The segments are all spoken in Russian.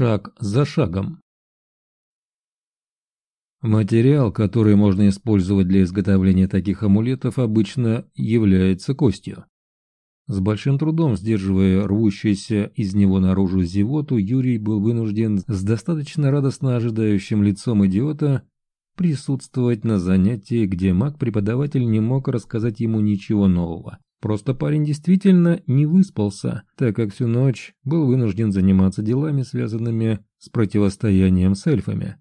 Шаг за шагом. Материал, который можно использовать для изготовления таких амулетов, обычно является костью. С большим трудом сдерживая рвущуюся из него наружу зевоту, Юрий был вынужден с достаточно радостно ожидающим лицом идиота присутствовать на занятии, где маг-преподаватель не мог рассказать ему ничего нового. Просто парень действительно не выспался, так как всю ночь был вынужден заниматься делами, связанными с противостоянием с эльфами.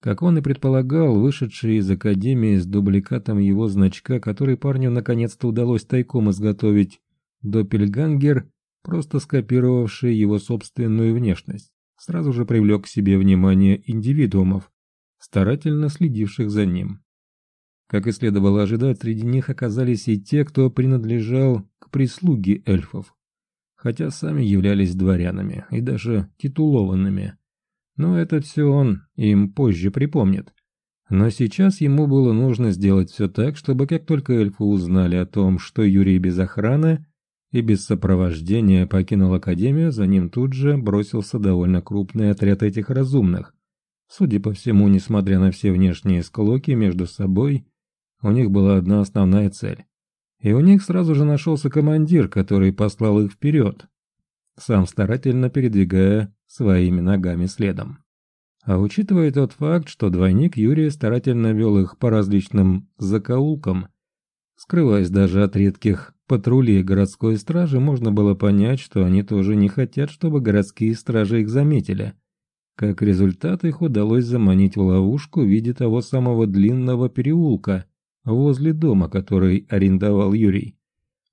Как он и предполагал, вышедший из академии с дубликатом его значка, который парню наконец-то удалось тайком изготовить, Доппельгангер, просто скопировавший его собственную внешность, сразу же привлек к себе внимание индивидуумов, старательно следивших за ним. Как и следовало ожидать, среди них оказались и те, кто принадлежал к прислуге эльфов, хотя сами являлись дворянами и даже титулованными. Но это все он им позже припомнит. Но сейчас ему было нужно сделать все так, чтобы как только эльфы узнали о том, что Юрий без охраны и без сопровождения покинул Академию, за ним тут же бросился довольно крупный отряд этих разумных. Судя по всему, несмотря на все внешние склоки между собой, у них была одна основная цель. И у них сразу же нашелся командир, который послал их вперед, сам старательно передвигая своими ногами следом. А учитывая тот факт, что двойник Юрия старательно вел их по различным закоулкам, скрываясь даже от редких патрулей городской стражи, можно было понять, что они тоже не хотят, чтобы городские стражи их заметили. Как результат, их удалось заманить в ловушку в виде того самого длинного переулка возле дома, который арендовал Юрий.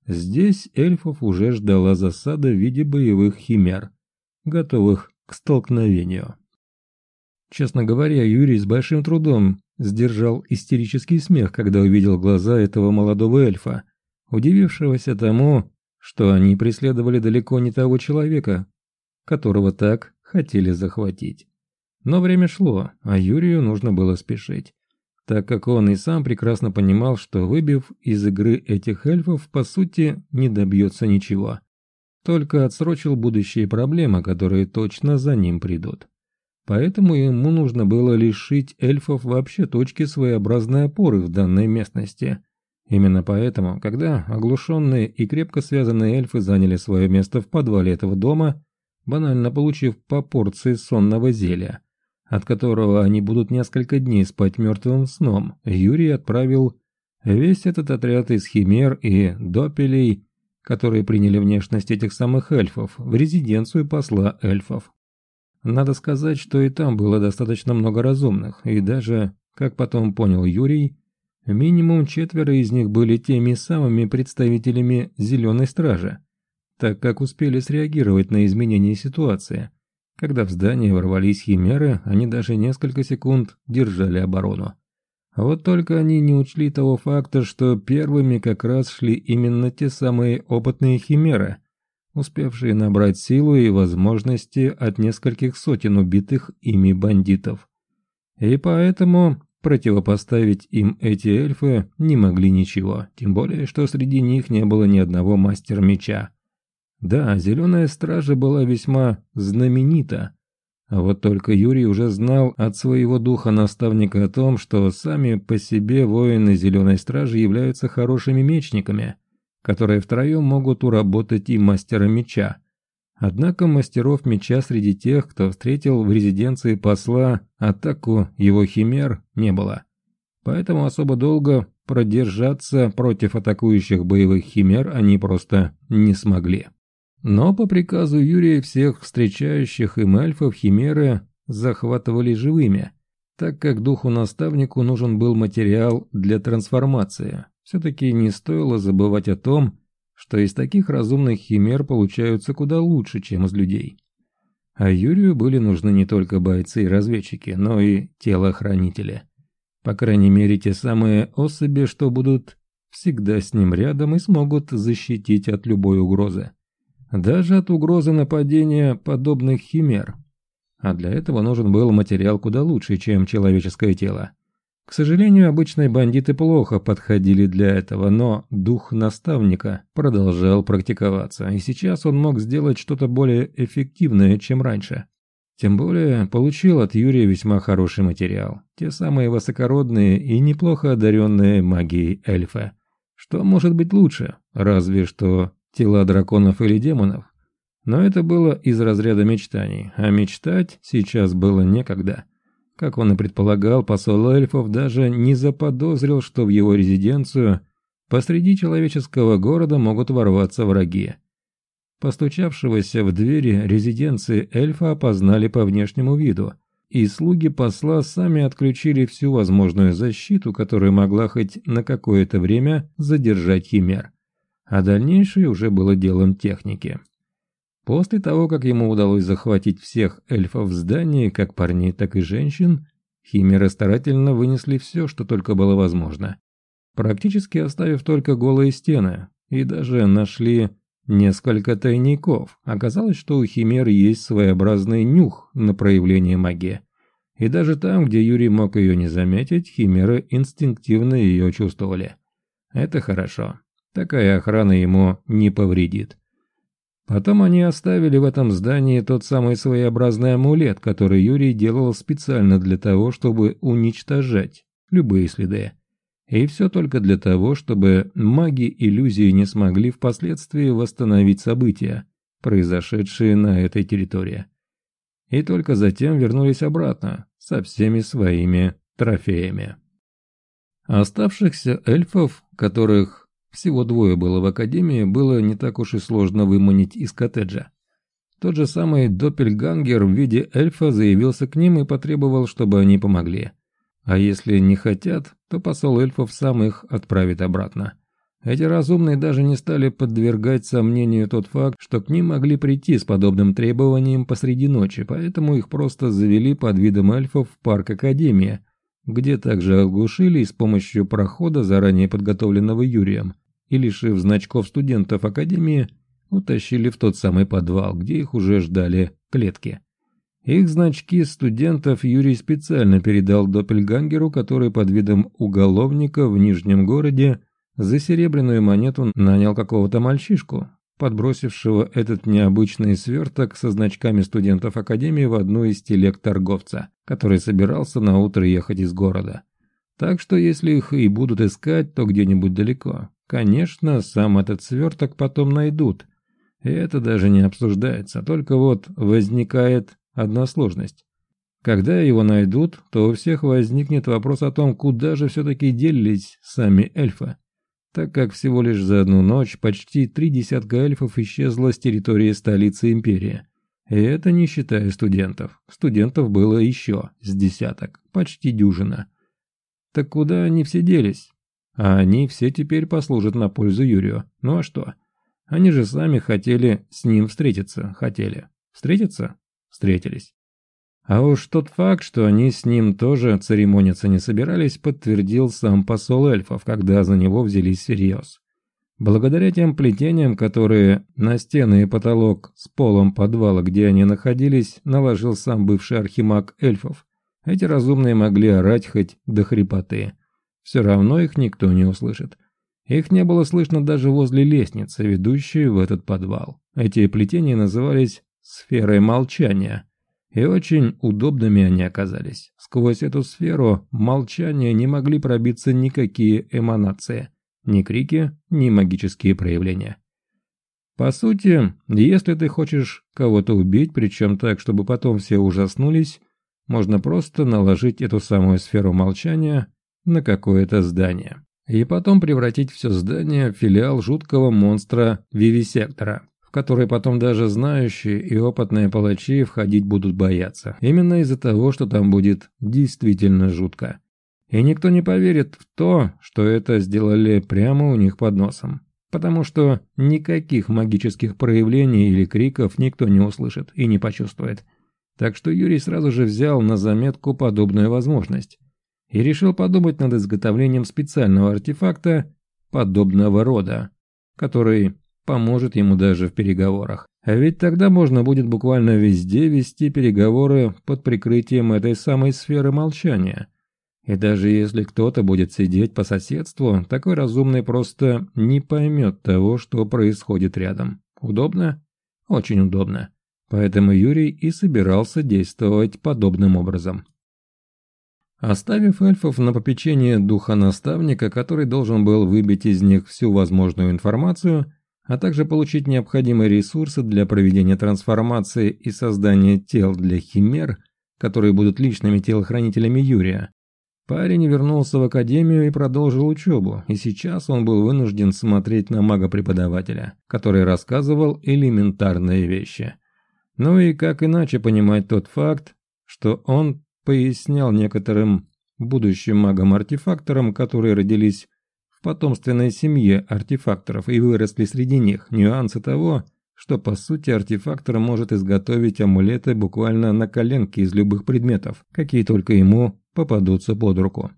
Здесь эльфов уже ждала засада в виде боевых химер, готовых к столкновению. Честно говоря, Юрий с большим трудом сдержал истерический смех, когда увидел глаза этого молодого эльфа, удивившегося тому, что они преследовали далеко не того человека, которого так хотели захватить. Но время шло, а Юрию нужно было спешить, так как он и сам прекрасно понимал, что выбив из игры этих эльфов, по сути, не добьется ничего. Только отсрочил будущие проблемы, которые точно за ним придут. Поэтому ему нужно было лишить эльфов вообще точки своеобразной опоры в данной местности. Именно поэтому, когда оглушенные и крепко связанные эльфы заняли свое место в подвале этого дома, банально получив по порции сонного зелья, от которого они будут несколько дней спать мертвым сном, Юрий отправил весь этот отряд из химер и допелей, которые приняли внешность этих самых эльфов, в резиденцию посла эльфов. Надо сказать, что и там было достаточно много разумных, и даже, как потом понял Юрий, минимум четверо из них были теми самыми представителями Зеленой Стражи, так как успели среагировать на изменение ситуации. Когда в здание ворвались химеры, они даже несколько секунд держали оборону. Вот только они не учли того факта, что первыми как раз шли именно те самые опытные химеры – успевшие набрать силу и возможности от нескольких сотен убитых ими бандитов. И поэтому противопоставить им эти эльфы не могли ничего, тем более, что среди них не было ни одного мастера меча. Да, Зеленая Стража была весьма знаменита, а вот только Юрий уже знал от своего духа-наставника о том, что сами по себе воины Зеленой Стражи являются хорошими мечниками – которые втроем могут уработать и мастера меча. Однако мастеров меча среди тех, кто встретил в резиденции посла атаку его химер, не было. Поэтому особо долго продержаться против атакующих боевых химер они просто не смогли. Но по приказу Юрия всех встречающих им эльфов химеры захватывали живыми, так как духу-наставнику нужен был материал для трансформации, все-таки не стоило забывать о том, что из таких разумных химер получаются куда лучше, чем из людей. А Юрию были нужны не только бойцы и разведчики, но и телохранители. По крайней мере, те самые особи, что будут всегда с ним рядом и смогут защитить от любой угрозы. Даже от угрозы нападения подобных химер. А для этого нужен был материал куда лучше, чем человеческое тело. К сожалению, обычные бандиты плохо подходили для этого, но дух наставника продолжал практиковаться, и сейчас он мог сделать что-то более эффективное, чем раньше. Тем более, получил от Юрия весьма хороший материал. Те самые высокородные и неплохо одаренные магией эльфа. Что может быть лучше? Разве что тела драконов или демонов. Но это было из разряда мечтаний, а мечтать сейчас было некогда. Как он и предполагал, посол эльфов даже не заподозрил, что в его резиденцию посреди человеческого города могут ворваться враги. Постучавшегося в двери резиденции эльфа опознали по внешнему виду, и слуги посла сами отключили всю возможную защиту, которая могла хоть на какое-то время задержать химер. А дальнейшее уже было делом техники. После того, как ему удалось захватить всех эльфов в здании, как парней, так и женщин, химеры старательно вынесли все, что только было возможно. Практически оставив только голые стены, и даже нашли несколько тайников. Оказалось, что у химер есть своеобразный нюх на проявление магии. И даже там, где Юрий мог ее не заметить, химеры инстинктивно ее чувствовали. Это хорошо. Такая охрана ему не повредит. Потом они оставили в этом здании тот самый своеобразный амулет, который Юрий делал специально для того, чтобы уничтожать любые следы. И все только для того, чтобы маги иллюзии не смогли впоследствии восстановить события, произошедшие на этой территории. И только затем вернулись обратно со всеми своими трофеями. Оставшихся эльфов, которых всего двое было в академии, было не так уж и сложно выманить из коттеджа. Тот же самый Доппельгангер в виде эльфа заявился к ним и потребовал, чтобы они помогли. А если не хотят, то посол эльфов сам их отправит обратно. Эти разумные даже не стали подвергать сомнению тот факт, что к ним могли прийти с подобным требованием посреди ночи, поэтому их просто завели под видом эльфов в парк Академии, где также оглушили и с помощью прохода, заранее подготовленного Юрием, и лишив значков студентов Академии, утащили в тот самый подвал, где их уже ждали клетки. Их значки студентов Юрий специально передал Доппельгангеру, который под видом уголовника в Нижнем городе за серебряную монету нанял какого-то мальчишку, подбросившего этот необычный сверток со значками студентов Академии в одну из телег торговца, который собирался на утро ехать из города. Так что если их и будут искать, то где-нибудь далеко. Конечно, сам этот сверток потом найдут. И это даже не обсуждается, только вот возникает одна сложность. Когда его найдут, то у всех возникнет вопрос о том, куда же все-таки делись сами эльфы так как всего лишь за одну ночь почти три десятка эльфов исчезло с территории столицы империи. И это не считая студентов. Студентов было еще с десяток, почти дюжина. Так куда они все делись? А они все теперь послужат на пользу Юрию. Ну а что? Они же сами хотели с ним встретиться, хотели. Встретиться? Встретились. А уж тот факт, что они с ним тоже церемониться не собирались, подтвердил сам посол эльфов, когда за него взялись всерьез. Благодаря тем плетениям, которые на стены и потолок с полом подвала, где они находились, наложил сам бывший архимаг эльфов, эти разумные могли орать хоть до хрипоты. Все равно их никто не услышит. Их не было слышно даже возле лестницы, ведущей в этот подвал. Эти плетения назывались «сферой молчания», и очень удобными они оказались. Сквозь эту сферу молчания не могли пробиться никакие эманации, ни крики, ни магические проявления. По сути, если ты хочешь кого-то убить, причем так, чтобы потом все ужаснулись, можно просто наложить эту самую сферу молчания на какое-то здание. И потом превратить все здание в филиал жуткого монстра Вивисектора в который потом даже знающие и опытные палачи входить будут бояться. Именно из-за того, что там будет действительно жутко. И никто не поверит в то, что это сделали прямо у них под носом. Потому что никаких магических проявлений или криков никто не услышит и не почувствует. Так что Юрий сразу же взял на заметку подобную возможность. И решил подумать над изготовлением специального артефакта подобного рода, который поможет ему даже в переговорах. А ведь тогда можно будет буквально везде вести переговоры под прикрытием этой самой сферы молчания. И даже если кто-то будет сидеть по соседству, такой разумный просто не поймет того, что происходит рядом. Удобно? Очень удобно. Поэтому Юрий и собирался действовать подобным образом. Оставив эльфов на попечение духа наставника, который должен был выбить из них всю возможную информацию, а также получить необходимые ресурсы для проведения трансформации и создания тел для химер, которые будут личными телохранителями Юрия, парень вернулся в академию и продолжил учебу, и сейчас он был вынужден смотреть на мага-преподавателя, который рассказывал элементарные вещи. Ну и как иначе понимать тот факт, что он пояснял некоторым будущим магам-артефакторам, которые родились в потомственной семье артефакторов и выросли среди них, нюансы того, что по сути артефактор может изготовить амулеты буквально на коленке из любых предметов, какие только ему попадутся под руку.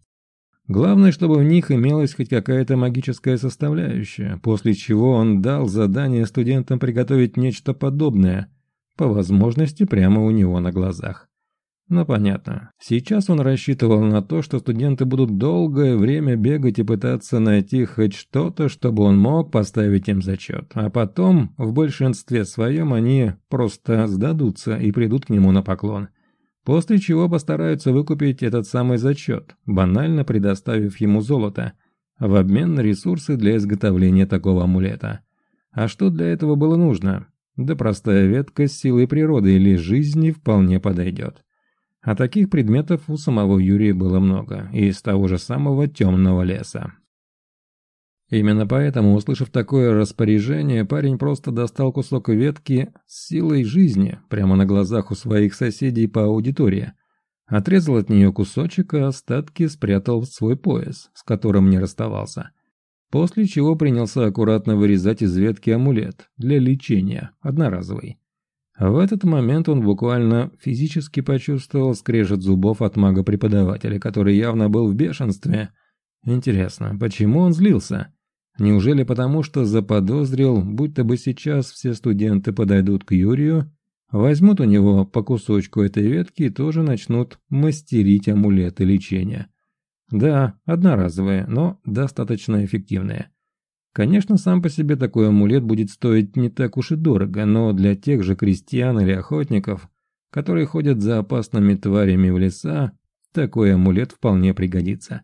Главное, чтобы в них имелась хоть какая-то магическая составляющая, после чего он дал задание студентам приготовить нечто подобное, по возможности прямо у него на глазах. Но понятно. Сейчас он рассчитывал на то, что студенты будут долгое время бегать и пытаться найти хоть что-то, чтобы он мог поставить им зачет. А потом, в большинстве своем, они просто сдадутся и придут к нему на поклон. После чего постараются выкупить этот самый зачет, банально предоставив ему золото, в обмен на ресурсы для изготовления такого амулета. А что для этого было нужно? Да простая ветка с силой природы или жизни вполне подойдет. А таких предметов у самого Юрия было много, из того же самого темного леса. Именно поэтому, услышав такое распоряжение, парень просто достал кусок ветки с силой жизни прямо на глазах у своих соседей по аудитории, отрезал от нее кусочек, а остатки спрятал в свой пояс, с которым не расставался. После чего принялся аккуратно вырезать из ветки амулет для лечения, одноразовый. В этот момент он буквально физически почувствовал скрежет зубов от мага-преподавателя, который явно был в бешенстве. Интересно, почему он злился? Неужели потому, что заподозрил, будто бы сейчас все студенты подойдут к Юрию, возьмут у него по кусочку этой ветки и тоже начнут мастерить амулеты лечения? Да, одноразовые, но достаточно эффективные. Конечно, сам по себе такой амулет будет стоить не так уж и дорого, но для тех же крестьян или охотников, которые ходят за опасными тварями в леса, такой амулет вполне пригодится.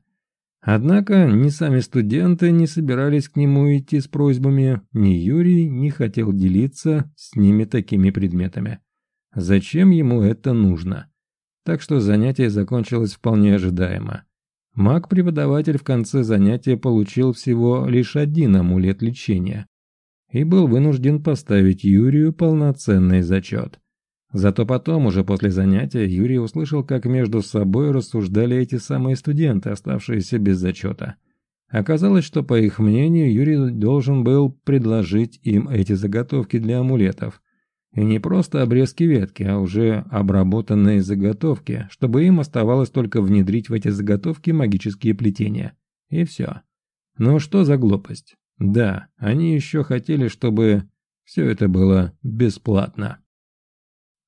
Однако ни сами студенты не собирались к нему идти с просьбами, ни Юрий не хотел делиться с ними такими предметами. Зачем ему это нужно? Так что занятие закончилось вполне ожидаемо. Маг-преподаватель в конце занятия получил всего лишь один амулет лечения и был вынужден поставить Юрию полноценный зачет. Зато потом, уже после занятия, Юрий услышал, как между собой рассуждали эти самые студенты, оставшиеся без зачета. Оказалось, что, по их мнению, Юрий должен был предложить им эти заготовки для амулетов, и не просто обрезки ветки, а уже обработанные заготовки, чтобы им оставалось только внедрить в эти заготовки магические плетения. И все. Ну что за глупость? Да, они еще хотели, чтобы все это было бесплатно.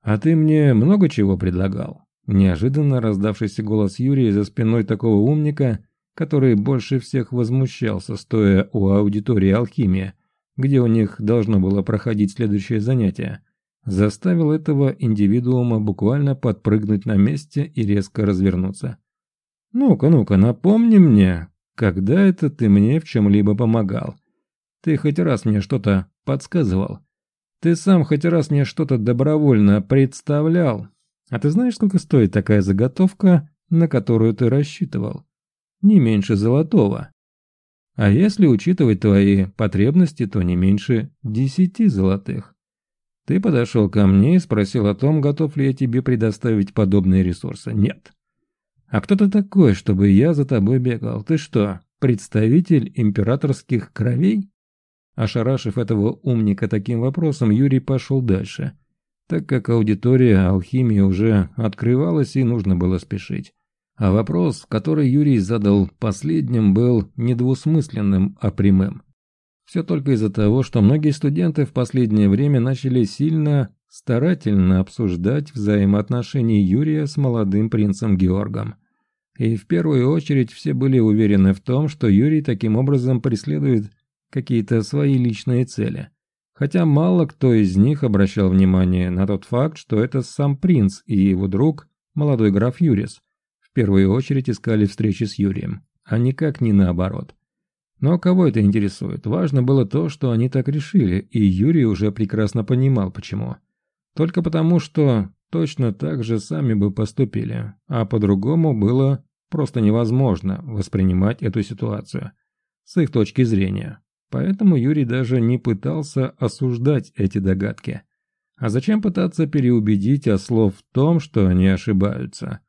«А ты мне много чего предлагал?» Неожиданно раздавшийся голос Юрия за спиной такого умника, который больше всех возмущался, стоя у аудитории алхимия, где у них должно было проходить следующее занятие, заставил этого индивидуума буквально подпрыгнуть на месте и резко развернуться. «Ну-ка, ну-ка, напомни мне, когда это ты мне в чем-либо помогал? Ты хоть раз мне что-то подсказывал? Ты сам хоть раз мне что-то добровольно представлял? А ты знаешь, сколько стоит такая заготовка, на которую ты рассчитывал? Не меньше золотого. А если учитывать твои потребности, то не меньше десяти золотых. Ты подошел ко мне и спросил о том, готов ли я тебе предоставить подобные ресурсы. Нет. А кто ты такой, чтобы я за тобой бегал? Ты что, представитель императорских кровей? Ошарашив этого умника таким вопросом, Юрий пошел дальше, так как аудитория алхимии уже открывалась и нужно было спешить. А вопрос, который Юрий задал последним, был недвусмысленным, а прямым. Все только из-за того, что многие студенты в последнее время начали сильно старательно обсуждать взаимоотношения Юрия с молодым принцем Георгом. И в первую очередь все были уверены в том, что Юрий таким образом преследует какие-то свои личные цели. хотя мало кто из них обращал внимание на тот факт, что это сам принц и его друг, молодой граф Юрис, в первую очередь искали встречи с Юрием, а никак не наоборот. Но кого это интересует? Важно было то, что они так решили, и Юрий уже прекрасно понимал, почему. Только потому, что точно так же сами бы поступили, а по-другому было просто невозможно воспринимать эту ситуацию с их точки зрения. Поэтому Юрий даже не пытался осуждать эти догадки. А зачем пытаться переубедить ослов в том, что они ошибаются?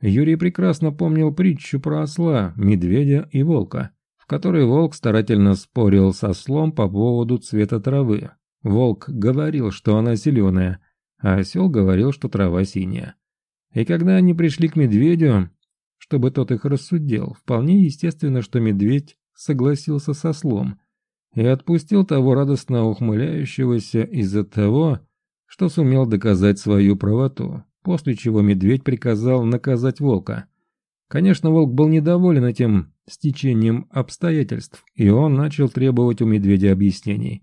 Юрий прекрасно помнил притчу про осла, медведя и волка, в которой волк старательно спорил с ослом по поводу цвета травы. Волк говорил, что она зеленая, а осел говорил, что трава синяя. И когда они пришли к медведю, чтобы тот их рассудил, вполне естественно, что медведь согласился со слом и отпустил того радостно ухмыляющегося из-за того, что сумел доказать свою правоту, после чего медведь приказал наказать волка. Конечно, волк был недоволен этим стечением обстоятельств, и он начал требовать у медведя объяснений.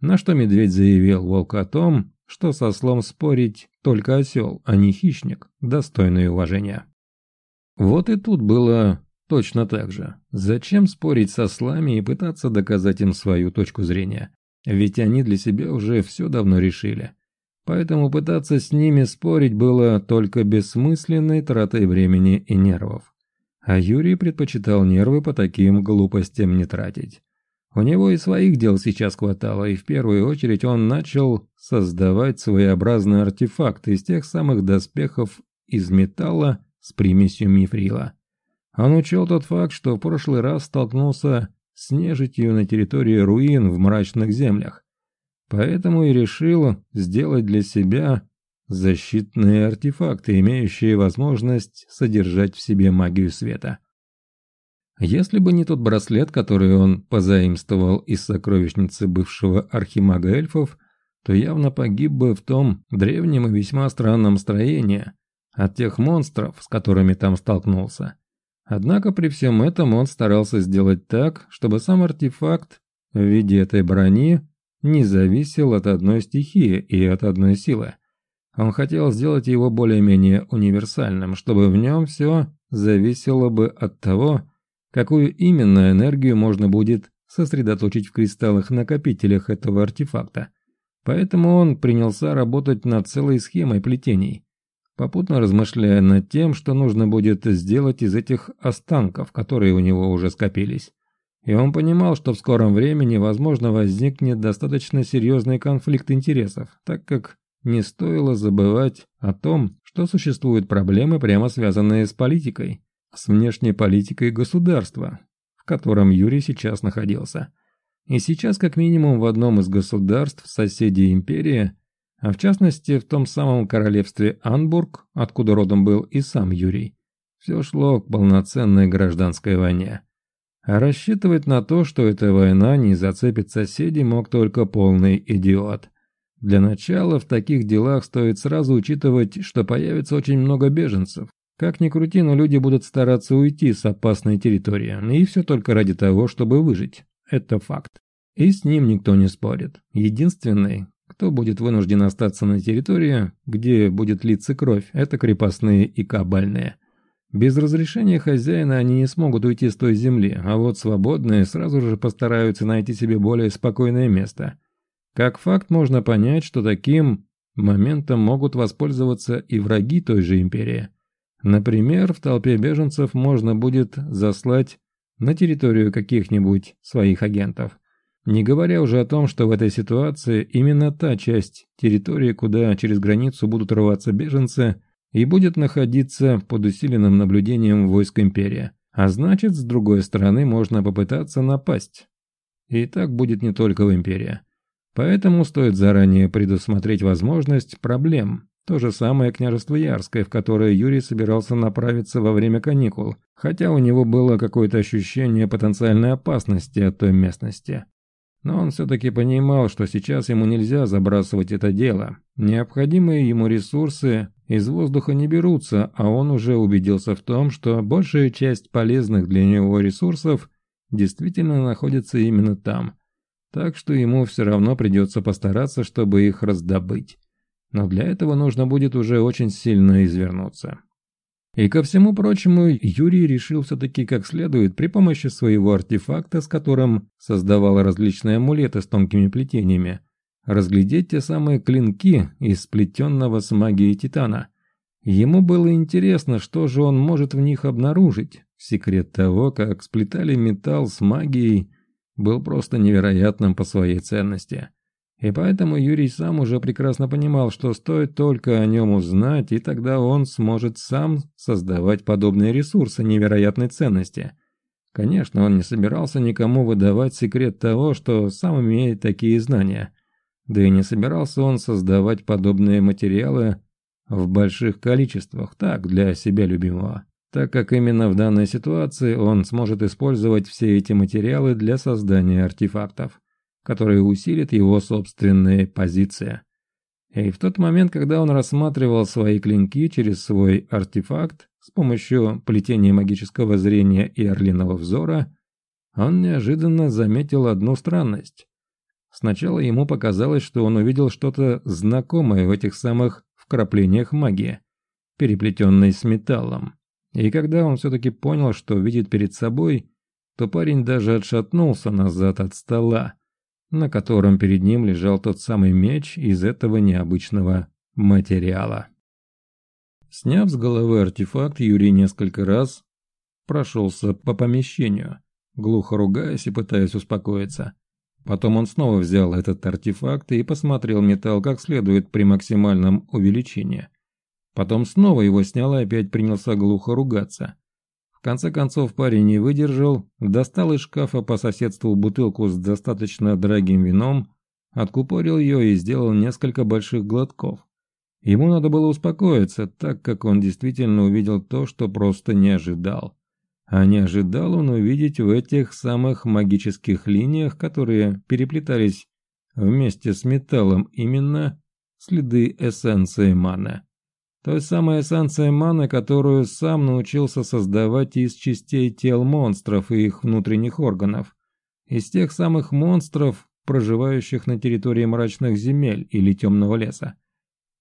На что медведь заявил волку о том, что со слом спорить только осел, а не хищник, достойный уважения. Вот и тут было точно так же. Зачем спорить со слами и пытаться доказать им свою точку зрения? Ведь они для себя уже все давно решили. Поэтому пытаться с ними спорить было только бессмысленной тратой времени и нервов. А Юрий предпочитал нервы по таким глупостям не тратить. У него и своих дел сейчас хватало, и в первую очередь он начал создавать своеобразный артефакт из тех самых доспехов из металла с примесью мифрила. Он учел тот факт, что в прошлый раз столкнулся с нежитью на территории руин в мрачных землях. Поэтому и решил сделать для себя защитные артефакты, имеющие возможность содержать в себе магию света. Если бы не тот браслет, который он позаимствовал из сокровищницы бывшего архимага эльфов, то явно погиб бы в том древнем и весьма странном строении от тех монстров, с которыми там столкнулся. Однако при всем этом он старался сделать так, чтобы сам артефакт в виде этой брони не зависел от одной стихии и от одной силы. Он хотел сделать его более-менее универсальным, чтобы в нем все зависело бы от того, какую именно энергию можно будет сосредоточить в кристаллах-накопителях этого артефакта. Поэтому он принялся работать над целой схемой плетений, попутно размышляя над тем, что нужно будет сделать из этих останков, которые у него уже скопились. И он понимал, что в скором времени, возможно, возникнет достаточно серьезный конфликт интересов, так как не стоило забывать о том, что существуют проблемы, прямо связанные с политикой с внешней политикой государства, в котором Юрий сейчас находился. И сейчас как минимум в одном из государств соседей империи, а в частности в том самом королевстве Анбург, откуда родом был и сам Юрий, все шло к полноценной гражданской войне. А рассчитывать на то, что эта война не зацепит соседей, мог только полный идиот. Для начала в таких делах стоит сразу учитывать, что появится очень много беженцев, как ни крути, но люди будут стараться уйти с опасной территории, и все только ради того, чтобы выжить. Это факт. И с ним никто не спорит. Единственный, кто будет вынужден остаться на территории, где будет литься кровь, это крепостные и кабальные. Без разрешения хозяина они не смогут уйти с той земли, а вот свободные сразу же постараются найти себе более спокойное место. Как факт можно понять, что таким моментом могут воспользоваться и враги той же империи. Например, в толпе беженцев можно будет заслать на территорию каких-нибудь своих агентов. Не говоря уже о том, что в этой ситуации именно та часть территории, куда через границу будут рваться беженцы, и будет находиться под усиленным наблюдением войск империи. А значит, с другой стороны, можно попытаться напасть. И так будет не только в империи. Поэтому стоит заранее предусмотреть возможность проблем, то же самое княжество Ярское, в которое Юрий собирался направиться во время каникул, хотя у него было какое-то ощущение потенциальной опасности от той местности. Но он все-таки понимал, что сейчас ему нельзя забрасывать это дело. Необходимые ему ресурсы из воздуха не берутся, а он уже убедился в том, что большая часть полезных для него ресурсов действительно находится именно там. Так что ему все равно придется постараться, чтобы их раздобыть. Но для этого нужно будет уже очень сильно извернуться. И ко всему прочему, Юрий решил все-таки как следует при помощи своего артефакта, с которым создавал различные амулеты с тонкими плетениями, разглядеть те самые клинки из сплетенного с магией Титана. Ему было интересно, что же он может в них обнаружить. Секрет того, как сплетали металл с магией, был просто невероятным по своей ценности. И поэтому Юрий сам уже прекрасно понимал, что стоит только о нем узнать, и тогда он сможет сам создавать подобные ресурсы невероятной ценности. Конечно, он не собирался никому выдавать секрет того, что сам имеет такие знания. Да и не собирался он создавать подобные материалы в больших количествах, так, для себя любимого. Так как именно в данной ситуации он сможет использовать все эти материалы для создания артефактов которые усилят его собственные позиции. И в тот момент, когда он рассматривал свои клинки через свой артефакт с помощью плетения магического зрения и орлиного взора, он неожиданно заметил одну странность. Сначала ему показалось, что он увидел что-то знакомое в этих самых вкраплениях магии, переплетенной с металлом. И когда он все-таки понял, что видит перед собой, то парень даже отшатнулся назад от стола, на котором перед ним лежал тот самый меч из этого необычного материала. Сняв с головы артефакт, Юрий несколько раз прошелся по помещению, глухо ругаясь и пытаясь успокоиться. Потом он снова взял этот артефакт и посмотрел металл как следует при максимальном увеличении. Потом снова его снял и опять принялся глухо ругаться конце концов парень не выдержал, достал из шкафа по соседству бутылку с достаточно дорогим вином, откупорил ее и сделал несколько больших глотков. Ему надо было успокоиться, так как он действительно увидел то, что просто не ожидал. А не ожидал он увидеть в этих самых магических линиях, которые переплетались вместе с металлом, именно следы эссенции маны. Той самой эссенция маны, которую сам научился создавать из частей тел монстров и их внутренних органов. Из тех самых монстров, проживающих на территории мрачных земель или темного леса.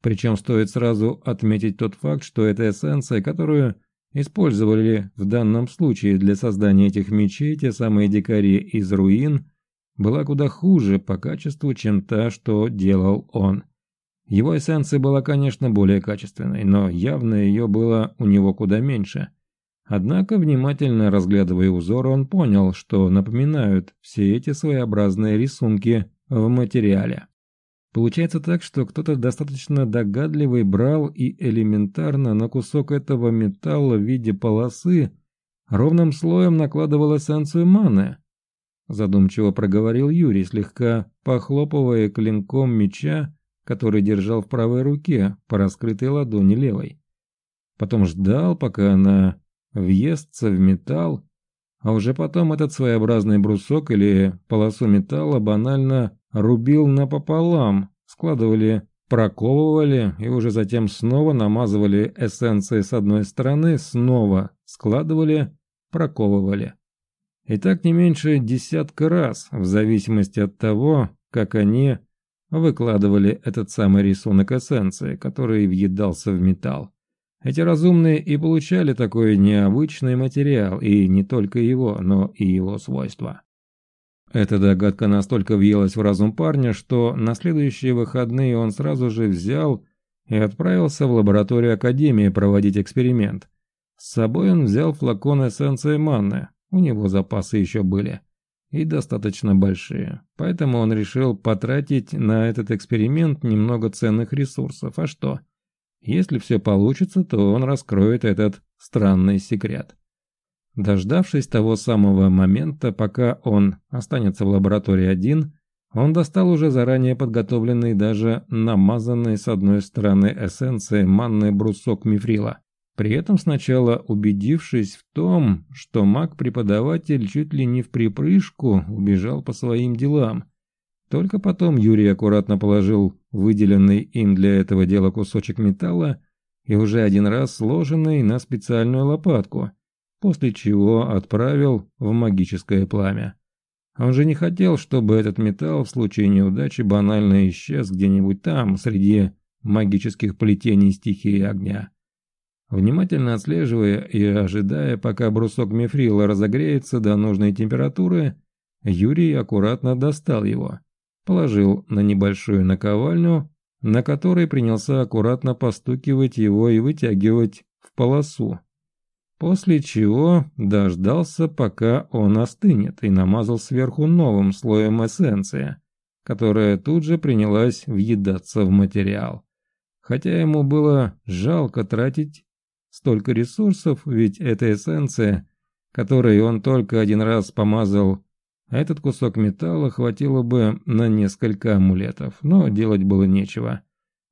Причем стоит сразу отметить тот факт, что эта эссенция, которую использовали в данном случае для создания этих мечей те самые дикари из руин, была куда хуже по качеству, чем та, что делал он. Его эссенция была, конечно, более качественной, но явно ее было у него куда меньше. Однако, внимательно разглядывая узор, он понял, что напоминают все эти своеобразные рисунки в материале. Получается так, что кто-то достаточно догадливый брал и элементарно на кусок этого металла в виде полосы ровным слоем накладывал эссенцию маны. Задумчиво проговорил Юрий, слегка похлопывая клинком меча который держал в правой руке по раскрытой ладони левой. Потом ждал, пока она въестся в металл, а уже потом этот своеобразный брусок или полосу металла банально рубил напополам, складывали, проковывали и уже затем снова намазывали эссенцией с одной стороны, снова складывали, проковывали. И так не меньше десятка раз, в зависимости от того, как они выкладывали этот самый рисунок эссенции, который въедался в металл. Эти разумные и получали такой необычный материал, и не только его, но и его свойства. Эта догадка настолько въелась в разум парня, что на следующие выходные он сразу же взял и отправился в лабораторию Академии проводить эксперимент. С собой он взял флакон эссенции манны, у него запасы еще были и достаточно большие. Поэтому он решил потратить на этот эксперимент немного ценных ресурсов. А что? Если все получится, то он раскроет этот странный секрет. Дождавшись того самого момента, пока он останется в лаборатории один, он достал уже заранее подготовленный, даже намазанный с одной стороны эссенцией манный брусок мифрила. При этом сначала убедившись в том, что маг-преподаватель чуть ли не в припрыжку убежал по своим делам. Только потом Юрий аккуратно положил выделенный им для этого дела кусочек металла и уже один раз сложенный на специальную лопатку, после чего отправил в магическое пламя. Он же не хотел, чтобы этот металл в случае неудачи банально исчез где-нибудь там, среди магических плетений стихии огня. Внимательно отслеживая и ожидая, пока брусок мифрила разогреется до нужной температуры, Юрий аккуратно достал его, положил на небольшую наковальню, на которой принялся аккуратно постукивать его и вытягивать в полосу. После чего дождался, пока он остынет, и намазал сверху новым слоем эссенции, которая тут же принялась въедаться в материал. Хотя ему было жалко тратить столько ресурсов, ведь эта эссенция, которой он только один раз помазал, этот кусок металла хватило бы на несколько амулетов, но делать было нечего.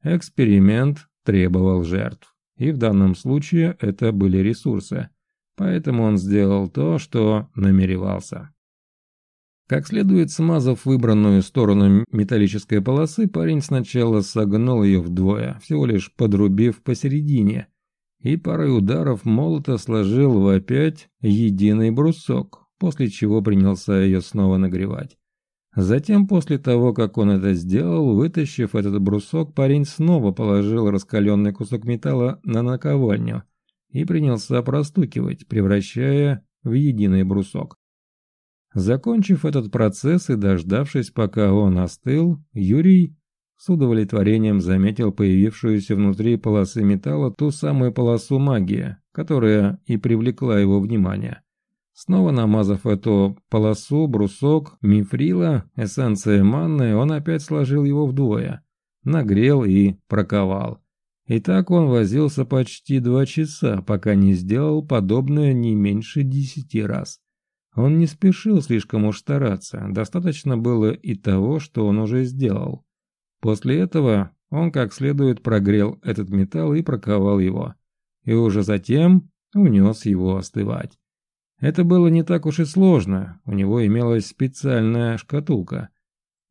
Эксперимент требовал жертв, и в данном случае это были ресурсы, поэтому он сделал то, что намеревался. Как следует смазав выбранную сторону металлической полосы, парень сначала согнул ее вдвое, всего лишь подрубив посередине, и парой ударов молота сложил в опять единый брусок, после чего принялся ее снова нагревать. Затем, после того, как он это сделал, вытащив этот брусок, парень снова положил раскаленный кусок металла на наковальню и принялся простукивать, превращая в единый брусок. Закончив этот процесс и дождавшись, пока он остыл, Юрий с удовлетворением заметил появившуюся внутри полосы металла ту самую полосу магии, которая и привлекла его внимание. Снова намазав эту полосу, брусок, мифрила, эссенция манны, он опять сложил его вдвое, нагрел и проковал. И так он возился почти два часа, пока не сделал подобное не меньше десяти раз. Он не спешил слишком уж стараться, достаточно было и того, что он уже сделал. После этого он как следует прогрел этот металл и проковал его, и уже затем унес его остывать. Это было не так уж и сложно, у него имелась специальная шкатулка.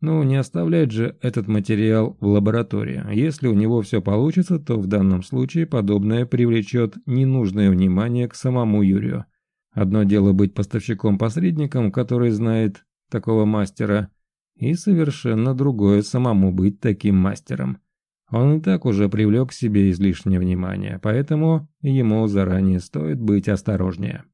Ну, не оставлять же этот материал в лаборатории. Если у него все получится, то в данном случае подобное привлечет ненужное внимание к самому Юрию. Одно дело быть поставщиком-посредником, который знает такого мастера – и совершенно другое самому быть таким мастером. Он и так уже привлек к себе излишнее внимание, поэтому ему заранее стоит быть осторожнее.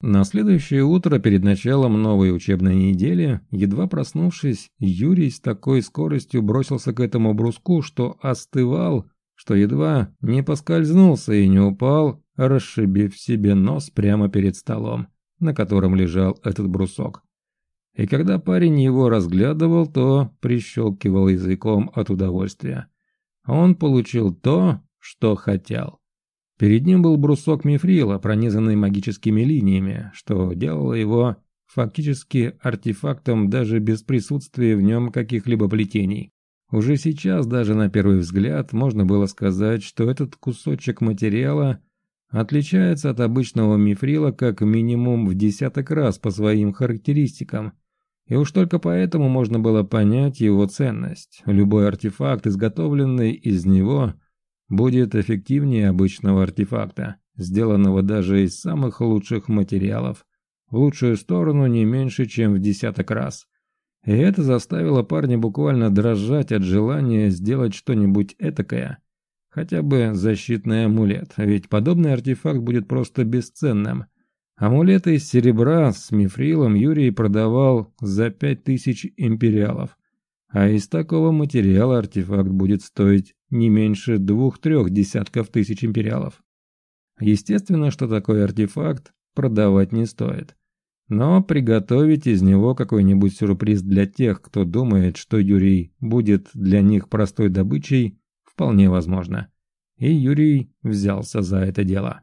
На следующее утро перед началом новой учебной недели, едва проснувшись, Юрий с такой скоростью бросился к этому бруску, что остывал, что едва не поскользнулся и не упал, расшибив себе нос прямо перед столом, на котором лежал этот брусок и когда парень его разглядывал, то прищелкивал языком от удовольствия. Он получил то, что хотел. Перед ним был брусок мифрила, пронизанный магическими линиями, что делало его фактически артефактом даже без присутствия в нем каких-либо плетений. Уже сейчас, даже на первый взгляд, можно было сказать, что этот кусочек материала отличается от обычного мифрила как минимум в десяток раз по своим характеристикам – и уж только поэтому можно было понять его ценность. Любой артефакт, изготовленный из него, будет эффективнее обычного артефакта, сделанного даже из самых лучших материалов, в лучшую сторону не меньше, чем в десяток раз. И это заставило парня буквально дрожать от желания сделать что-нибудь этакое, хотя бы защитный амулет, ведь подобный артефакт будет просто бесценным – Амулеты из серебра с мифрилом Юрий продавал за пять тысяч империалов, а из такого материала артефакт будет стоить не меньше двух-трех десятков тысяч империалов. Естественно, что такой артефакт продавать не стоит. Но приготовить из него какой-нибудь сюрприз для тех, кто думает, что Юрий будет для них простой добычей, вполне возможно. И Юрий взялся за это дело.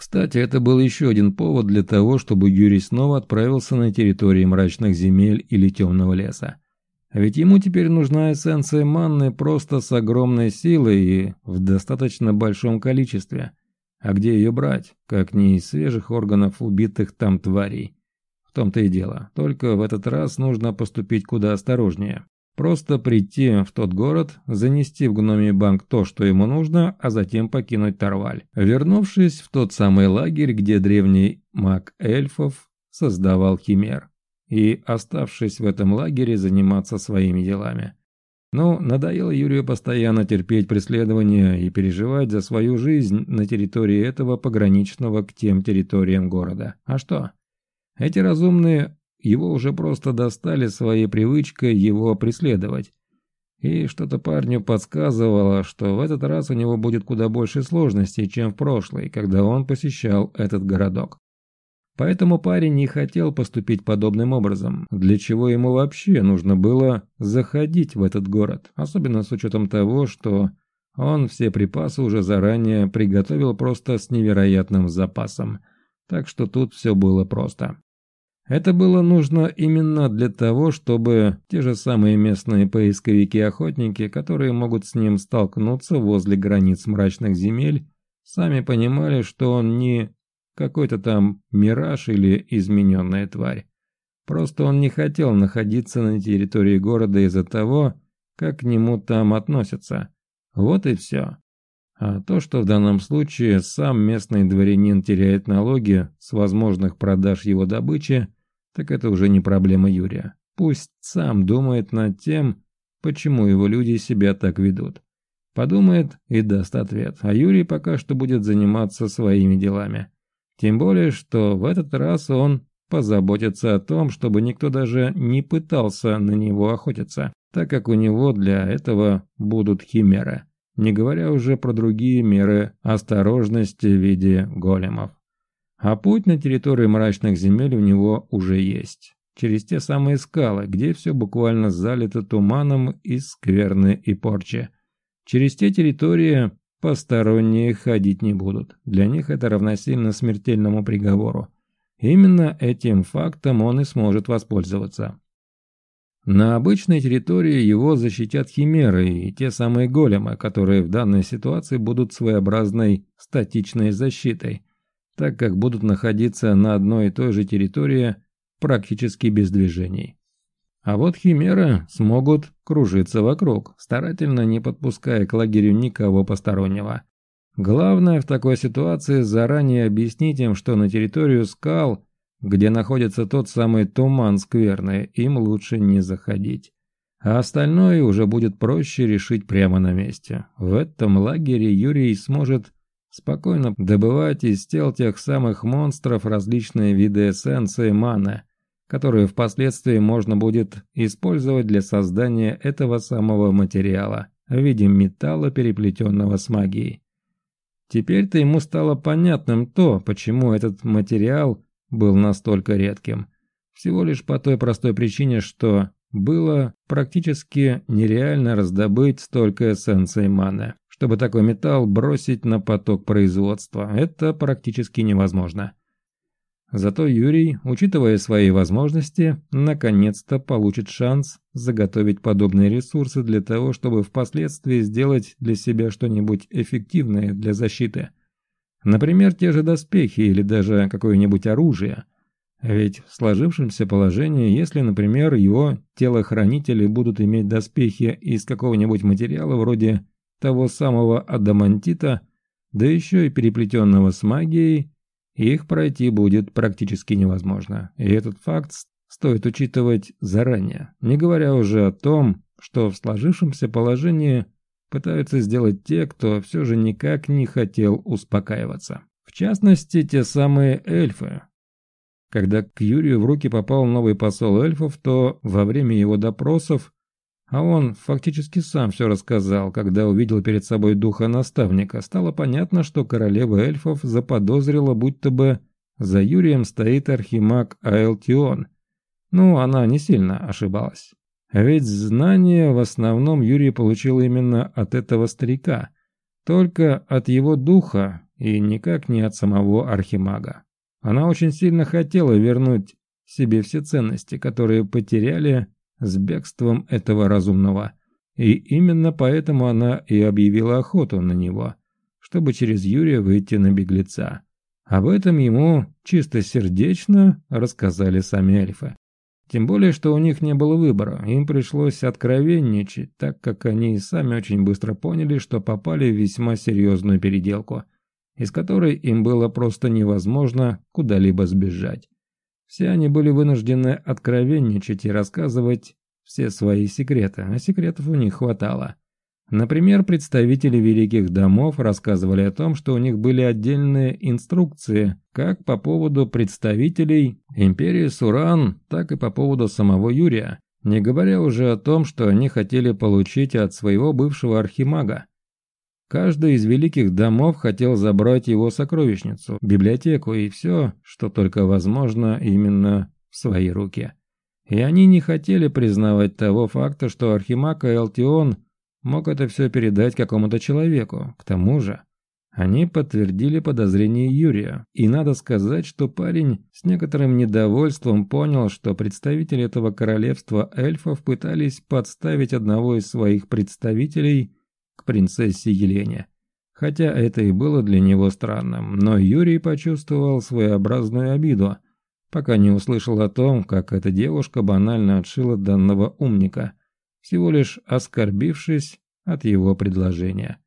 Кстати, это был еще один повод для того, чтобы Юрий снова отправился на территории мрачных земель или темного леса. Ведь ему теперь нужна эссенция манны просто с огромной силой и в достаточно большом количестве. А где ее брать, как не из свежих органов убитых там тварей? В том-то и дело, только в этот раз нужно поступить куда осторожнее. Просто прийти в тот город, занести в гномий банк то, что ему нужно, а затем покинуть Тарваль. Вернувшись в тот самый лагерь, где древний маг эльфов создавал химер и, оставшись в этом лагере, заниматься своими делами. Ну, надоело Юрию постоянно терпеть преследования и переживать за свою жизнь на территории этого пограничного к тем территориям города. А что? Эти разумные его уже просто достали своей привычкой его преследовать. И что-то парню подсказывало, что в этот раз у него будет куда больше сложностей, чем в прошлый, когда он посещал этот городок. Поэтому парень не хотел поступить подобным образом, для чего ему вообще нужно было заходить в этот город, особенно с учетом того, что он все припасы уже заранее приготовил просто с невероятным запасом. Так что тут все было просто. Это было нужно именно для того, чтобы те же самые местные поисковики-охотники, которые могут с ним столкнуться возле границ мрачных земель, сами понимали, что он не какой-то там мираж или измененная тварь. Просто он не хотел находиться на территории города из-за того, как к нему там относятся. Вот и все. А то, что в данном случае сам местный дворянин теряет налоги с возможных продаж его добычи, так это уже не проблема Юрия. Пусть сам думает над тем, почему его люди себя так ведут. Подумает и даст ответ, а Юрий пока что будет заниматься своими делами. Тем более, что в этот раз он позаботится о том, чтобы никто даже не пытался на него охотиться, так как у него для этого будут химеры, не говоря уже про другие меры осторожности в виде големов. А путь на территорию мрачных земель у него уже есть. Через те самые скалы, где все буквально залито туманом из скверны и порчи. Через те территории, Посторонние ходить не будут. Для них это равносильно смертельному приговору. Именно этим фактом он и сможет воспользоваться. На обычной территории его защитят химеры и те самые големы, которые в данной ситуации будут своеобразной статичной защитой, так как будут находиться на одной и той же территории практически без движений. А вот химеры смогут кружиться вокруг, старательно не подпуская к лагерю никого постороннего. Главное в такой ситуации заранее объяснить им, что на территорию скал, где находится тот самый туман скверный, им лучше не заходить. А остальное уже будет проще решить прямо на месте. В этом лагере Юрий сможет спокойно добывать из тел тех самых монстров различные виды эссенции маны – которую впоследствии можно будет использовать для создания этого самого материала в виде металла, переплетенного с магией. Теперь-то ему стало понятным то, почему этот материал был настолько редким. Всего лишь по той простой причине, что было практически нереально раздобыть столько эссенции маны. Чтобы такой металл бросить на поток производства, это практически невозможно. Зато Юрий, учитывая свои возможности, наконец-то получит шанс заготовить подобные ресурсы для того, чтобы впоследствии сделать для себя что-нибудь эффективное для защиты. Например, те же доспехи или даже какое-нибудь оружие. Ведь в сложившемся положении, если, например, его телохранители будут иметь доспехи из какого-нибудь материала вроде того самого адамантита, да еще и переплетенного с магией, их пройти будет практически невозможно, и этот факт стоит учитывать заранее, не говоря уже о том, что в сложившемся положении пытаются сделать те, кто все же никак не хотел успокаиваться. В частности, те самые эльфы. Когда к Юрию в руки попал новый посол эльфов, то во время его допросов а он фактически сам все рассказал, когда увидел перед собой духа наставника. Стало понятно, что королева эльфов заподозрила, будто бы за Юрием стоит архимаг Аэлтион. Ну, она не сильно ошибалась. Ведь знания в основном Юрий получил именно от этого старика. Только от его духа и никак не от самого архимага. Она очень сильно хотела вернуть себе все ценности, которые потеряли с бегством этого разумного. И именно поэтому она и объявила охоту на него, чтобы через Юрия выйти на беглеца. Об этом ему чистосердечно рассказали сами эльфы. Тем более, что у них не было выбора, им пришлось откровенничать, так как они и сами очень быстро поняли, что попали в весьма серьезную переделку, из которой им было просто невозможно куда-либо сбежать. Все они были вынуждены откровенничать и рассказывать все свои секреты, а секретов у них хватало. Например, представители великих домов рассказывали о том, что у них были отдельные инструкции как по поводу представителей империи Суран, так и по поводу самого Юрия, не говоря уже о том, что они хотели получить от своего бывшего архимага. Каждый из великих домов хотел забрать его сокровищницу, библиотеку и все, что только возможно, именно в свои руки. И они не хотели признавать того факта, что Архимаг и мог это все передать какому-то человеку. К тому же, они подтвердили подозрение Юрия, и надо сказать, что парень с некоторым недовольством понял, что представители этого королевства эльфов пытались подставить одного из своих представителей принцессе Елене. Хотя это и было для него странным, но Юрий почувствовал своеобразную обиду, пока не услышал о том, как эта девушка банально отшила данного умника, всего лишь оскорбившись от его предложения.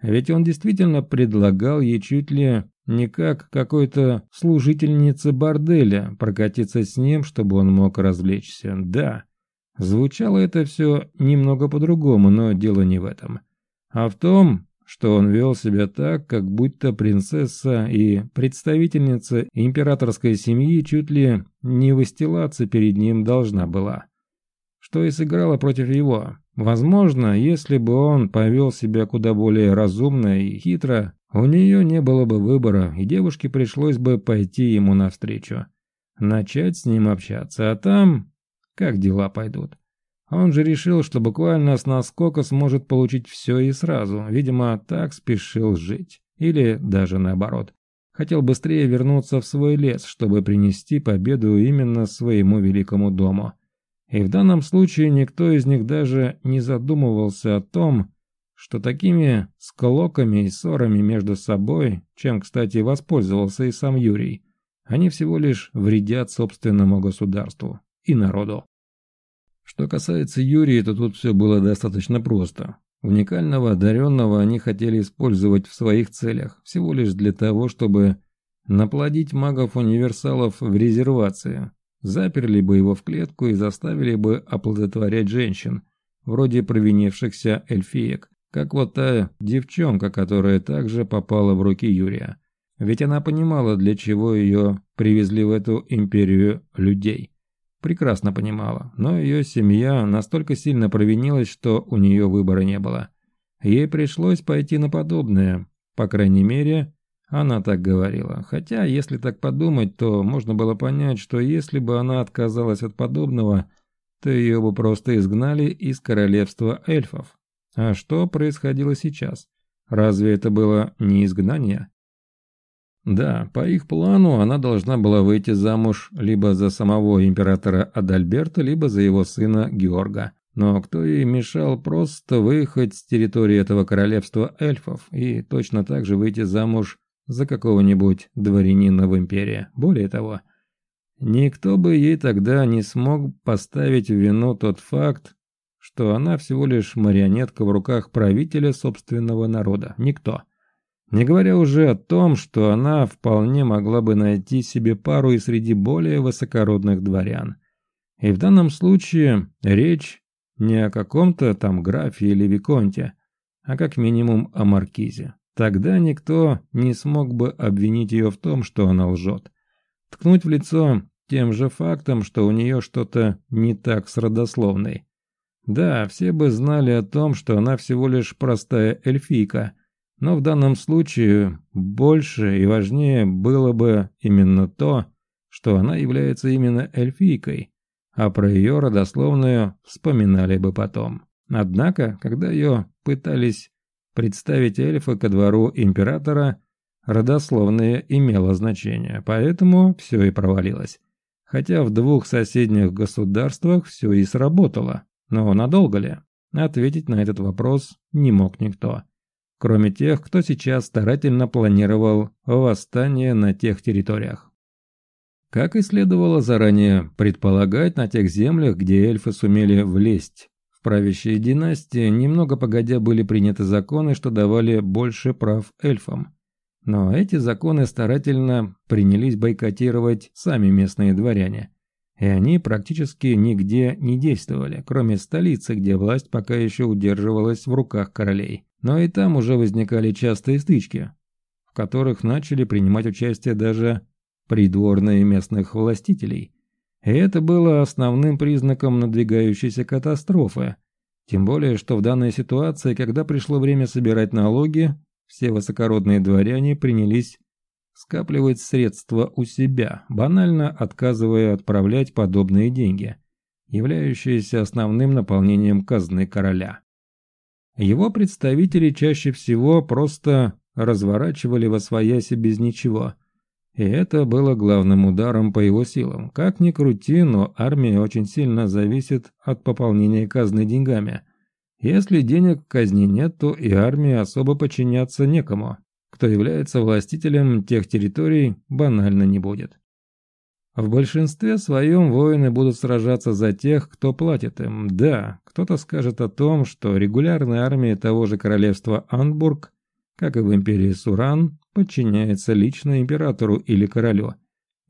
Ведь он действительно предлагал ей чуть ли не как какой-то служительнице борделя прокатиться с ним, чтобы он мог развлечься. Да, звучало это все немного по-другому, но дело не в этом а в том, что он вел себя так, как будто принцесса и представительница императорской семьи чуть ли не выстилаться перед ним должна была. Что и сыграло против его. Возможно, если бы он повел себя куда более разумно и хитро, у нее не было бы выбора, и девушке пришлось бы пойти ему навстречу. Начать с ним общаться, а там как дела пойдут. Он же решил, что буквально с наскока сможет получить все и сразу. Видимо, так спешил жить. Или даже наоборот. Хотел быстрее вернуться в свой лес, чтобы принести победу именно своему великому дому. И в данном случае никто из них даже не задумывался о том, что такими склоками и ссорами между собой, чем, кстати, воспользовался и сам Юрий, они всего лишь вредят собственному государству и народу. Что касается Юрия, то тут все было достаточно просто. Уникального одаренного они хотели использовать в своих целях, всего лишь для того, чтобы наплодить магов-универсалов в резервации. Заперли бы его в клетку и заставили бы оплодотворять женщин, вроде провинившихся эльфиек, как вот та девчонка, которая также попала в руки Юрия. Ведь она понимала, для чего ее привезли в эту империю людей прекрасно понимала, но ее семья настолько сильно провинилась, что у нее выбора не было. Ей пришлось пойти на подобное, по крайней мере, она так говорила. Хотя, если так подумать, то можно было понять, что если бы она отказалась от подобного, то ее бы просто изгнали из королевства эльфов. А что происходило сейчас? Разве это было не изгнание? Да, по их плану она должна была выйти замуж либо за самого императора Адальберта, либо за его сына Георга. Но кто ей мешал просто выехать с территории этого королевства эльфов и точно так же выйти замуж за какого-нибудь дворянина в империи? Более того, никто бы ей тогда не смог поставить в вину тот факт, что она всего лишь марионетка в руках правителя собственного народа. Никто. Не говоря уже о том, что она вполне могла бы найти себе пару и среди более высокородных дворян. И в данном случае речь не о каком-то там графе или виконте, а как минимум о маркизе. Тогда никто не смог бы обвинить ее в том, что она лжет. Ткнуть в лицо тем же фактом, что у нее что-то не так с родословной. Да, все бы знали о том, что она всего лишь простая эльфийка – но в данном случае больше и важнее было бы именно то, что она является именно эльфийкой, а про ее родословную вспоминали бы потом. Однако, когда ее пытались представить эльфы ко двору императора, родословное имело значение, поэтому все и провалилось. Хотя в двух соседних государствах все и сработало, но надолго ли? Ответить на этот вопрос не мог никто кроме тех, кто сейчас старательно планировал восстание на тех территориях. Как и следовало заранее предполагать, на тех землях, где эльфы сумели влезть в правящие династии, немного погодя были приняты законы, что давали больше прав эльфам. Но эти законы старательно принялись бойкотировать сами местные дворяне. И они практически нигде не действовали, кроме столицы, где власть пока еще удерживалась в руках королей. Но и там уже возникали частые стычки, в которых начали принимать участие даже придворные местных властителей. И это было основным признаком надвигающейся катастрофы. Тем более, что в данной ситуации, когда пришло время собирать налоги, все высокородные дворяне принялись скапливать средства у себя, банально отказывая отправлять подобные деньги, являющиеся основным наполнением казны короля. Его представители чаще всего просто разворачивали во свояси без ничего. И это было главным ударом по его силам. Как ни крути, но армия очень сильно зависит от пополнения казны деньгами. Если денег в казне нет, то и армии особо подчиняться некому. Кто является властителем тех территорий, банально не будет. В большинстве своем воины будут сражаться за тех, кто платит им. Да, кто-то скажет о том, что регулярная армия того же королевства Анбург как и в империи Суран, подчиняется лично императору или королю.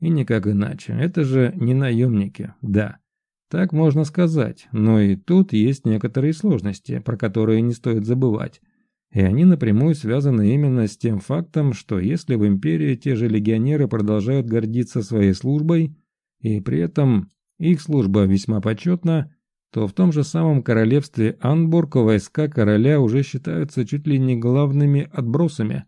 И никак иначе. Это же не наемники, да. Так можно сказать, но и тут есть некоторые сложности, про которые не стоит забывать. И они напрямую связаны именно с тем фактом, что если в империи те же легионеры продолжают гордиться своей службой, и при этом их служба весьма почетна, то в том же самом королевстве Анбург войска короля уже считаются чуть ли не главными отбросами.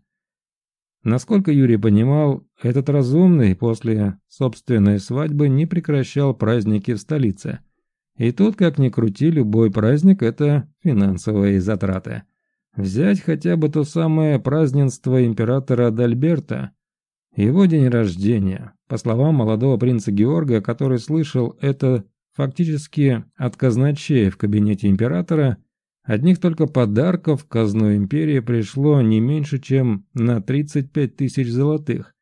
Насколько Юрий понимал, этот разумный после собственной свадьбы не прекращал праздники в столице. И тут, как ни крути, любой праздник – это финансовые затраты. Взять хотя бы то самое празднество императора Адальберта, его день рождения. По словам молодого принца Георга, который слышал это Фактически от казначея в кабинете императора одних только подарков в казну империи пришло не меньше, чем на 35 тысяч золотых.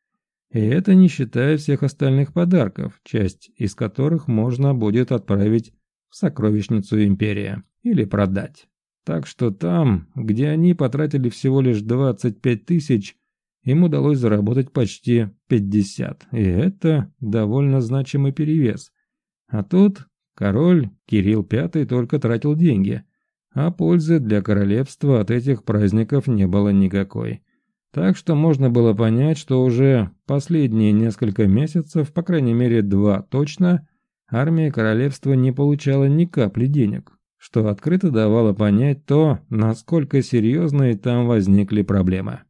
И это не считая всех остальных подарков, часть из которых можно будет отправить в сокровищницу империи или продать. Так что там, где они потратили всего лишь 25 тысяч, им удалось заработать почти 50, и это довольно значимый перевес. А тут король Кирилл V только тратил деньги, а пользы для королевства от этих праздников не было никакой. Так что можно было понять, что уже последние несколько месяцев, по крайней мере два точно, армия королевства не получала ни капли денег, что открыто давало понять то, насколько серьезные там возникли проблемы.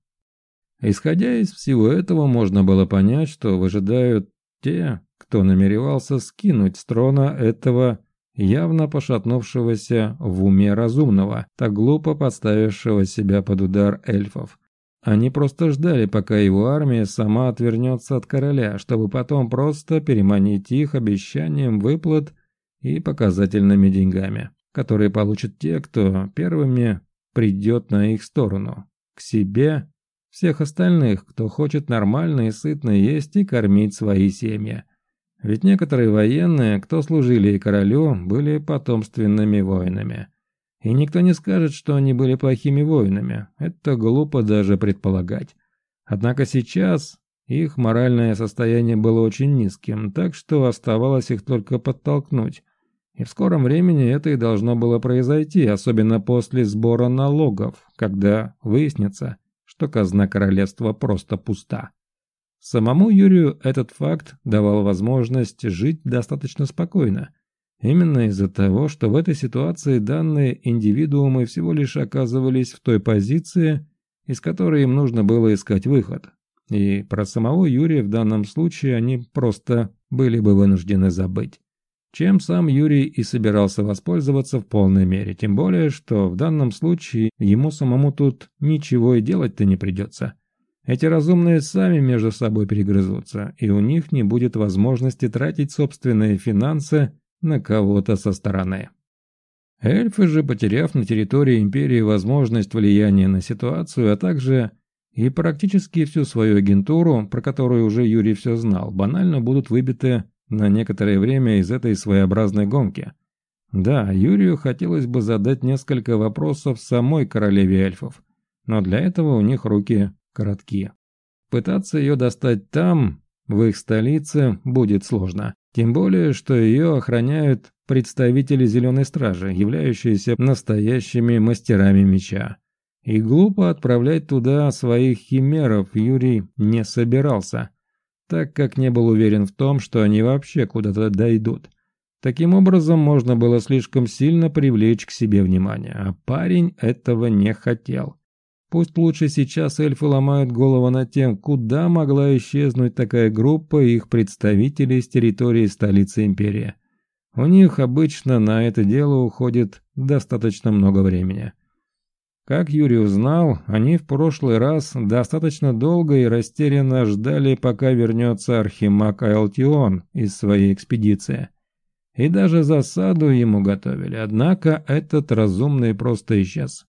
Исходя из всего этого, можно было понять, что выжидают те, кто намеревался скинуть с трона этого явно пошатнувшегося в уме разумного, так глупо подставившего себя под удар эльфов. Они просто ждали, пока его армия сама отвернется от короля, чтобы потом просто переманить их обещанием выплат и показательными деньгами, которые получат те, кто первыми придет на их сторону, к себе, всех остальных, кто хочет нормально и сытно есть и кормить свои семьи. Ведь некоторые военные, кто служили и королю, были потомственными воинами. И никто не скажет, что они были плохими воинами. Это глупо даже предполагать. Однако сейчас их моральное состояние было очень низким, так что оставалось их только подтолкнуть. И в скором времени это и должно было произойти, особенно после сбора налогов, когда выяснится, что казна королевства просто пуста. Самому Юрию этот факт давал возможность жить достаточно спокойно. Именно из-за того, что в этой ситуации данные индивидуумы всего лишь оказывались в той позиции, из которой им нужно было искать выход. И про самого Юрия в данном случае они просто были бы вынуждены забыть. Чем сам Юрий и собирался воспользоваться в полной мере, тем более, что в данном случае ему самому тут ничего и делать-то не придется. Эти разумные сами между собой перегрызутся, и у них не будет возможности тратить собственные финансы на кого-то со стороны. Эльфы же, потеряв на территории Империи возможность влияния на ситуацию, а также и практически всю свою агентуру, про которую уже Юрий все знал, банально будут выбиты на некоторое время из этой своеобразной гонки. Да, Юрию хотелось бы задать несколько вопросов самой королеве эльфов, но для этого у них руки коротки. пытаться ее достать там, в их столице, будет сложно. Тем более, что ее охраняют представители Зеленой Стражи, являющиеся настоящими мастерами меча. И глупо отправлять туда своих химеров Юрий не собирался, так как не был уверен в том, что они вообще куда-то дойдут. Таким образом, можно было слишком сильно привлечь к себе внимание, а парень этого не хотел. Пусть лучше сейчас эльфы ломают голову над тем, куда могла исчезнуть такая группа их представителей с территории столицы империи. У них обычно на это дело уходит достаточно много времени. Как Юрий узнал, они в прошлый раз достаточно долго и растерянно ждали, пока вернется Архимаг Айлтион из своей экспедиции. И даже засаду ему готовили, однако этот разумный просто исчез.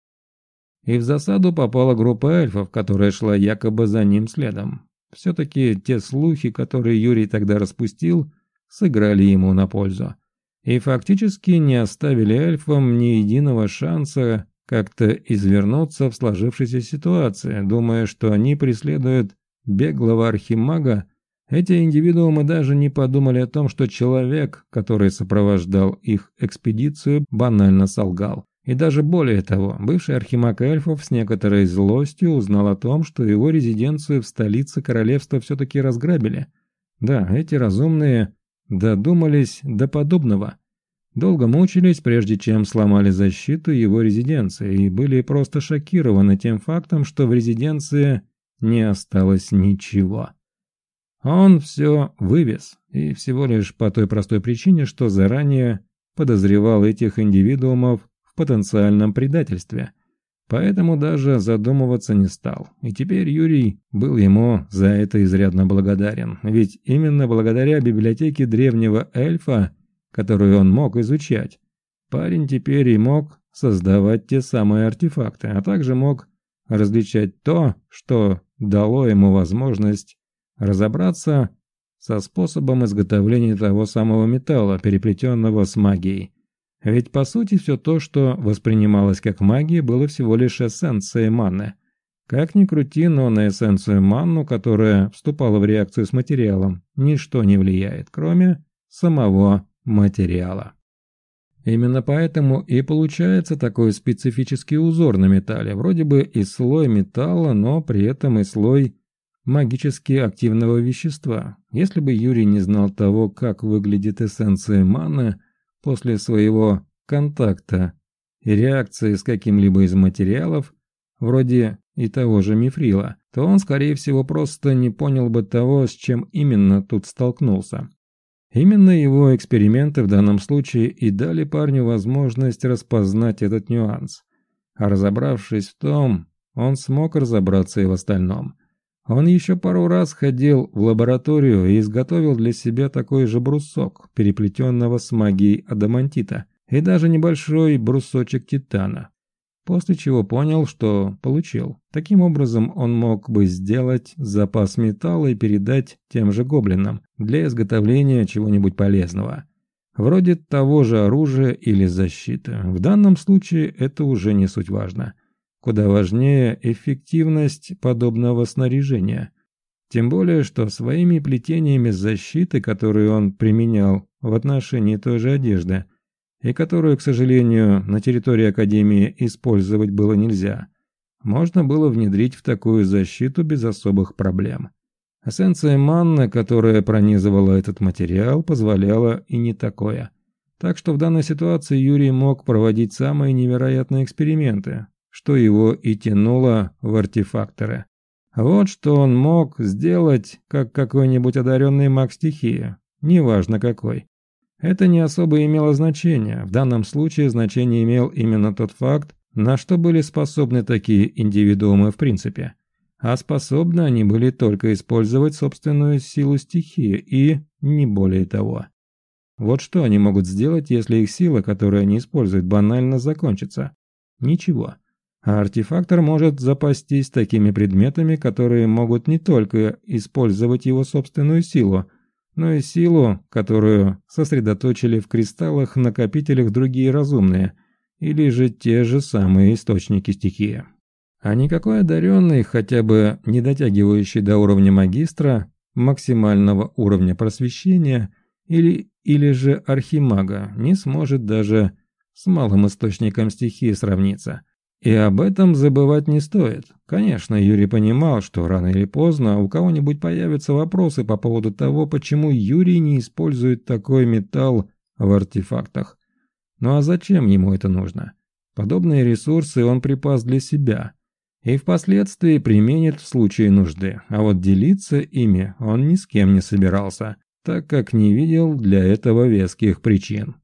И в засаду попала группа эльфов, которая шла якобы за ним следом. Все-таки те слухи, которые Юрий тогда распустил, сыграли ему на пользу. И фактически не оставили эльфам ни единого шанса как-то извернуться в сложившейся ситуации, думая, что они преследуют беглого архимага, эти индивидуумы даже не подумали о том, что человек, который сопровождал их экспедицию, банально солгал. И даже более того, бывший архимаг эльфов с некоторой злостью узнал о том, что его резиденцию в столице королевства все-таки разграбили. Да, эти разумные додумались до подобного – Долго мучились, прежде чем сломали защиту его резиденции, и были просто шокированы тем фактом, что в резиденции не осталось ничего. Он все вывез, и всего лишь по той простой причине, что заранее подозревал этих индивидуумов в потенциальном предательстве. Поэтому даже задумываться не стал. И теперь Юрий был ему за это изрядно благодарен, ведь именно благодаря библиотеке древнего эльфа которую он мог изучать. Парень теперь и мог создавать те самые артефакты, а также мог различать то, что дало ему возможность разобраться со способом изготовления того самого металла, переплетенного с магией. Ведь по сути все то, что воспринималось как магия, было всего лишь эссенцией маны. Как ни крути, но на эссенцию манну, которая вступала в реакцию с материалом, ничто не влияет, кроме самого материала. Именно поэтому и получается такой специфический узор на металле, вроде бы и слой металла, но при этом и слой магически активного вещества. Если бы Юрий не знал того, как выглядит эссенция маны после своего контакта и реакции с каким-либо из материалов, вроде и того же мифрила, то он, скорее всего, просто не понял бы того, с чем именно тут столкнулся. Именно его эксперименты в данном случае и дали парню возможность распознать этот нюанс. А разобравшись в том, он смог разобраться и в остальном. Он еще пару раз ходил в лабораторию и изготовил для себя такой же брусок, переплетенного с магией адамантита, и даже небольшой брусочек титана после чего понял, что получил. Таким образом, он мог бы сделать запас металла и передать тем же гоблинам для изготовления чего-нибудь полезного. Вроде того же оружия или защиты. В данном случае это уже не суть важно. Куда важнее эффективность подобного снаряжения. Тем более, что своими плетениями защиты, которые он применял в отношении той же одежды – и которую, к сожалению, на территории Академии использовать было нельзя, можно было внедрить в такую защиту без особых проблем. Эссенция манны, которая пронизывала этот материал, позволяла и не такое. Так что в данной ситуации Юрий мог проводить самые невероятные эксперименты, что его и тянуло в артефакторы. Вот что он мог сделать, как какой-нибудь одаренный маг стихии, неважно какой. Это не особо имело значения. В данном случае значение имел именно тот факт, на что были способны такие индивидуумы в принципе. А способны они были только использовать собственную силу стихии и не более того. Вот что они могут сделать, если их сила, которую они используют, банально закончится? Ничего. А артефактор может запастись такими предметами, которые могут не только использовать его собственную силу, но и силу, которую сосредоточили в кристаллах-накопителях другие разумные, или же те же самые источники стихии. А никакой одаренный, хотя бы не дотягивающий до уровня магистра, максимального уровня просвещения или, или же архимага, не сможет даже с малым источником стихии сравниться. И об этом забывать не стоит. Конечно, Юрий понимал, что рано или поздно у кого-нибудь появятся вопросы по поводу того, почему Юрий не использует такой металл в артефактах. Ну а зачем ему это нужно? Подобные ресурсы он припас для себя и впоследствии применит в случае нужды, а вот делиться ими он ни с кем не собирался, так как не видел для этого веских причин.